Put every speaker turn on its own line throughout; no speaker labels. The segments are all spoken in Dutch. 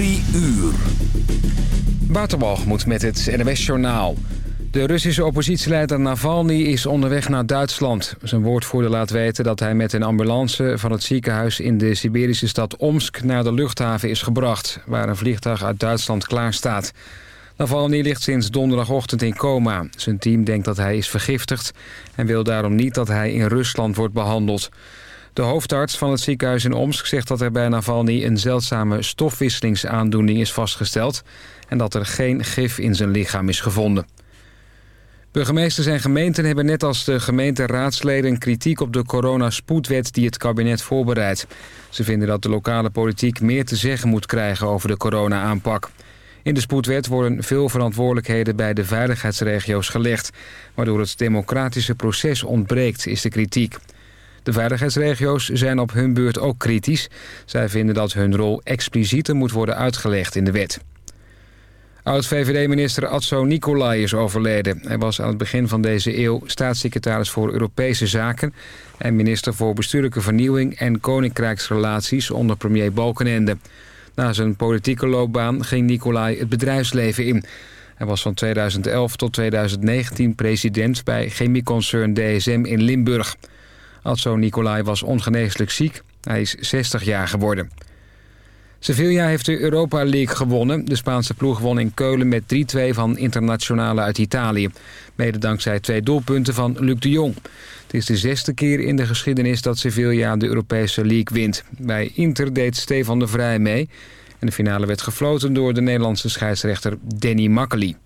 Drie uur.
Met het NWS-journaal. De Russische oppositieleider Navalny is onderweg naar Duitsland. Zijn woordvoerder laat weten dat hij met een ambulance van het ziekenhuis... in de Siberische stad Omsk naar de luchthaven is gebracht... waar een vliegtuig uit Duitsland klaar staat. Navalny ligt sinds donderdagochtend in coma. Zijn team denkt dat hij is vergiftigd... en wil daarom niet dat hij in Rusland wordt behandeld. De hoofdarts van het ziekenhuis in Omsk zegt dat er bij Navalny... een zeldzame stofwisselingsaandoening is vastgesteld... en dat er geen gif in zijn lichaam is gevonden. Burgemeesters en gemeenten hebben net als de gemeenteraadsleden kritiek op de coronaspoedwet die het kabinet voorbereidt. Ze vinden dat de lokale politiek meer te zeggen moet krijgen over de corona-aanpak. In de spoedwet worden veel verantwoordelijkheden bij de veiligheidsregio's gelegd, waardoor het democratische proces ontbreekt, is de kritiek. De veiligheidsregio's zijn op hun beurt ook kritisch. Zij vinden dat hun rol explicieter moet worden uitgelegd in de wet. Oud-VVD-minister Adso Nicolai is overleden. Hij was aan het begin van deze eeuw staatssecretaris voor Europese Zaken... en minister voor Bestuurlijke Vernieuwing en Koninkrijksrelaties onder premier Balkenende. Na zijn politieke loopbaan ging Nicolai het bedrijfsleven in. Hij was van 2011 tot 2019 president bij chemieconcern DSM in Limburg. Adso Nicolai was ongeneeslijk ziek. Hij is 60 jaar geworden. Sevilla heeft de Europa League gewonnen. De Spaanse ploeg won in Keulen met 3-2 van internationale uit Italië. Mede dankzij twee doelpunten van Luc de Jong. Het is de zesde keer in de geschiedenis dat Sevilla de Europese League wint. Bij Inter deed Stefan de Vrij mee. En de finale werd gefloten door de Nederlandse scheidsrechter Danny Makkely.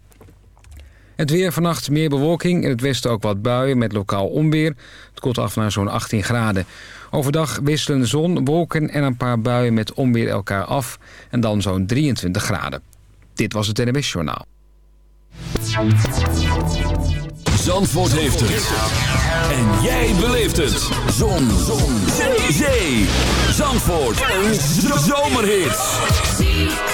Het weer vannacht meer bewolking. In het westen ook wat buien met lokaal onweer. Het koelt af naar zo'n 18 graden. Overdag wisselen zon, wolken en een paar buien met onweer elkaar af. En dan zo'n 23 graden. Dit was het NWS Journaal.
Zandvoort heeft het. En jij beleeft het. Zon. zon. Zee. Zee. Zandvoort. Een zomerhit.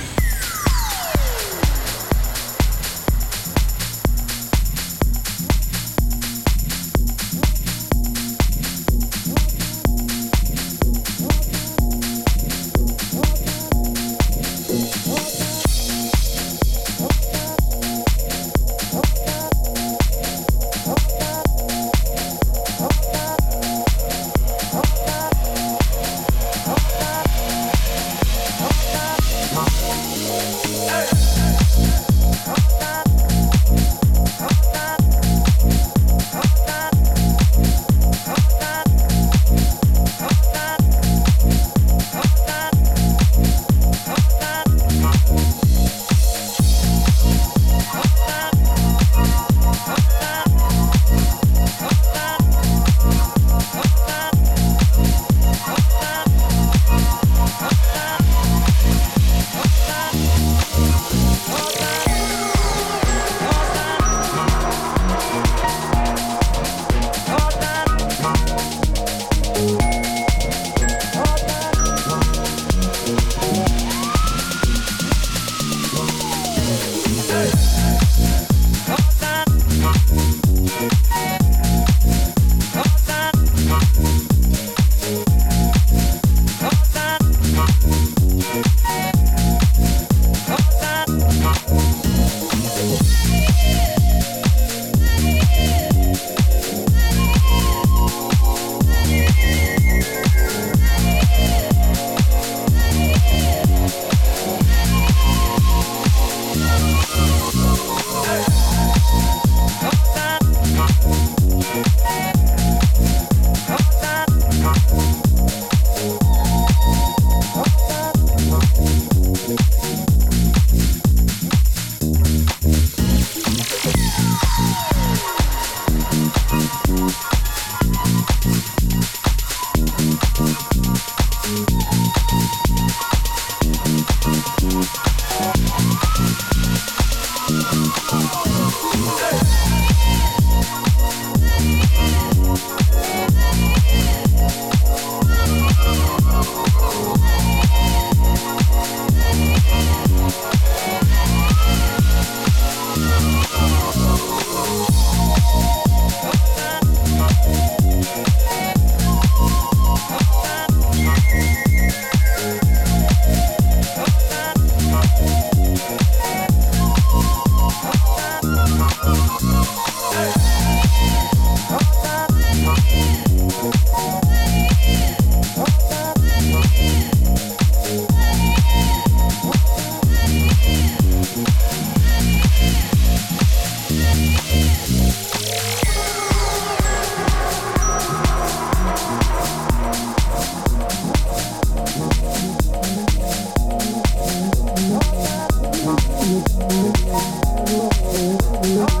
Oh.